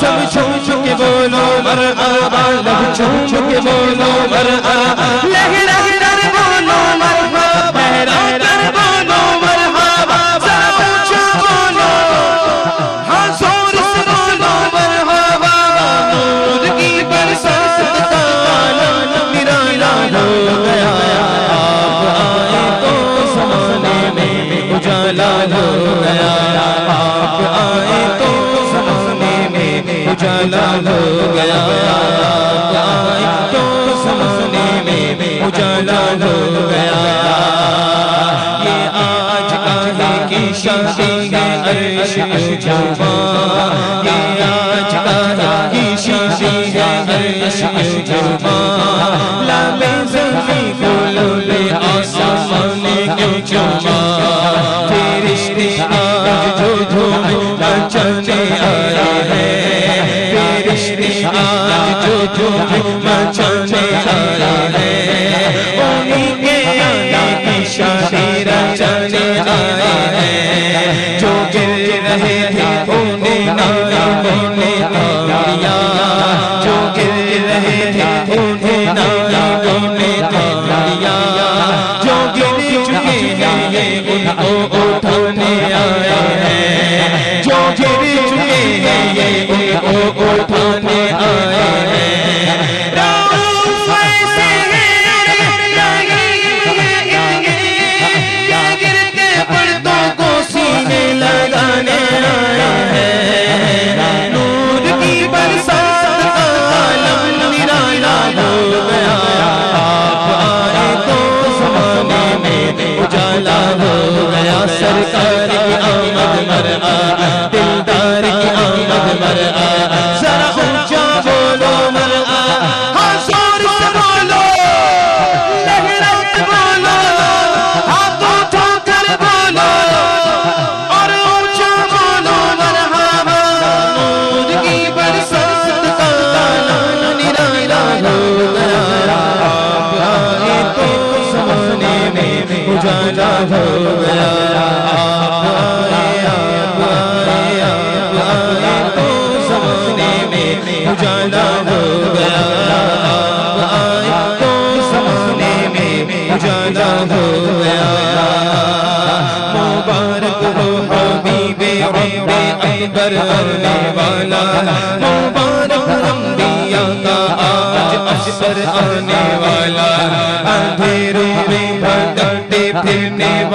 سب چھوڑ چھو کے بولو مرحبا لب چھوڑ چھو کے بولو مرحبا لہرا la la la اٹھانا اکبر آنے والا مبارک انبیاء کا آج اکبر آنے والا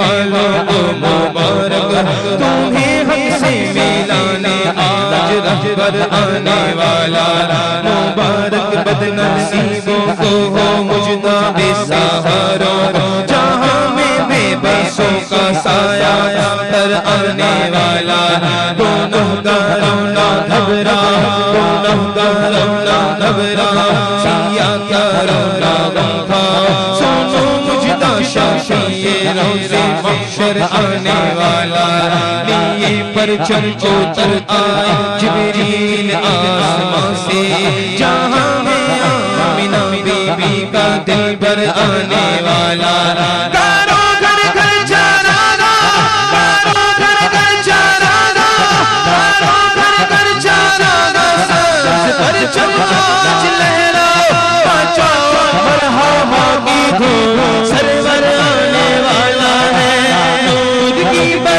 والوں کو مبارک تمہیں ہم سے ملانا آج رہبر آنے والا مبارک بد نصیبوں کو ہو مجدہ بے سہاروں جہاں میں بے بسوں کا سایا پر آنے والا دونوں کا پر آنے والا لیے پر چم کو آئے جبریل آسمان سے۔ بڑی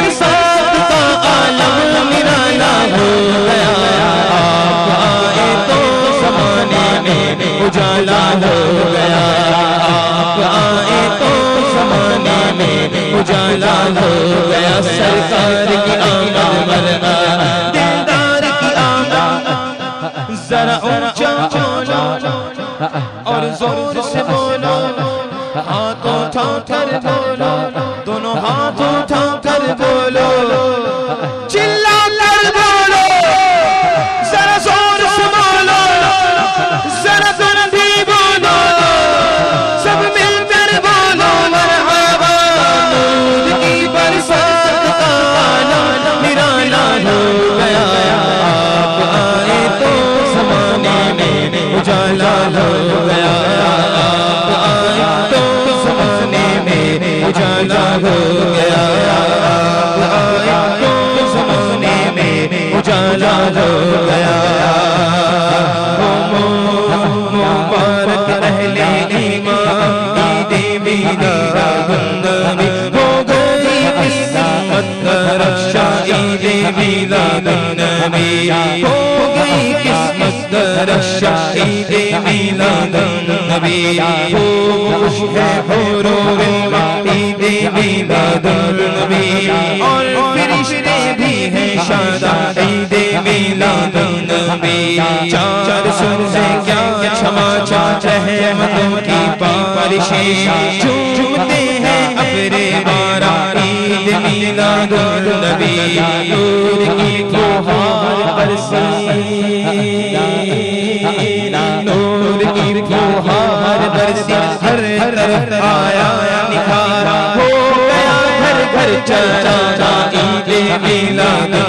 میلاد خوش ہے حور و رلوہ میلاد النبی اور فرشتے بھی ہیں عید میلاد النبی چار سر سے کیا چھما چاچ احمدوں کی بارشیں جھومتے ہیں اپنے بارا عید میلاد النبی نور کی بہار برسی طرف آیا نکھارا ہو گیا گھر گھر چلا عید میلاد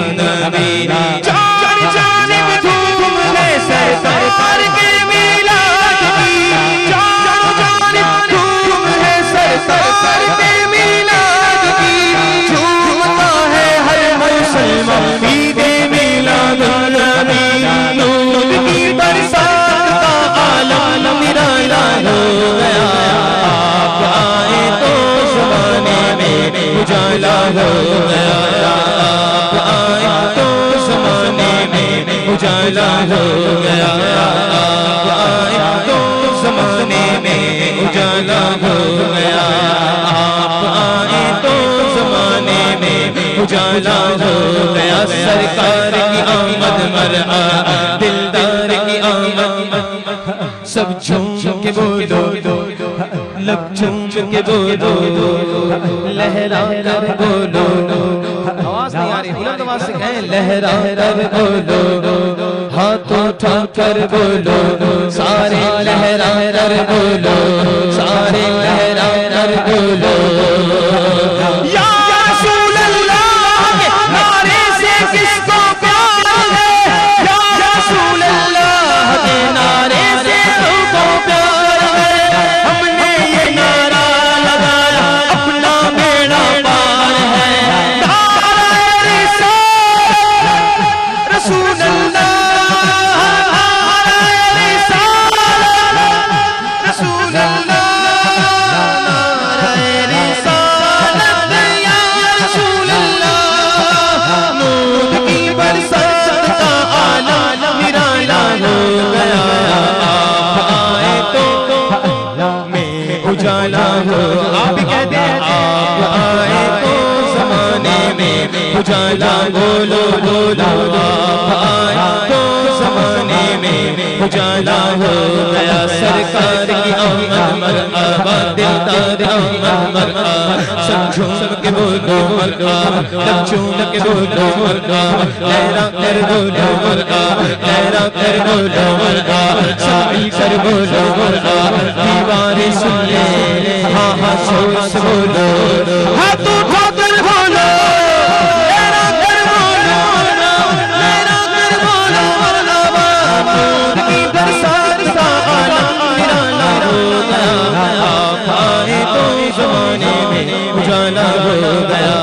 اجالا ہو گیا۔ آپ تو زمانے میں اجالا ہو گیا۔ آپ آئے تو زمانے میں اجالا ہو گیا۔ سرکار کی آمد مرآ دلدار کی آمد سب جھوم کے بولو لب جھوم کے بولو لہرا کر بولو۔ لہرا کر بولو. ہاتھ اٹھا کر بولو. سارے لہرا کر بولو. اجالا بولو بولو آپ تو زمانے میں اجالا ہو گیا۔ سرکار کی آمد مرحبا دلدار آمد مرحبا سب کے بولو مرحبا لب جھوم کے بولو مرحبا لہرا کر بولو مرحبا لہرا کر بولو مرحبا سب مل کر بولو مرحبا دیوارے سن لے ہاں ہاں شور سے بولو اجالا ہو گیا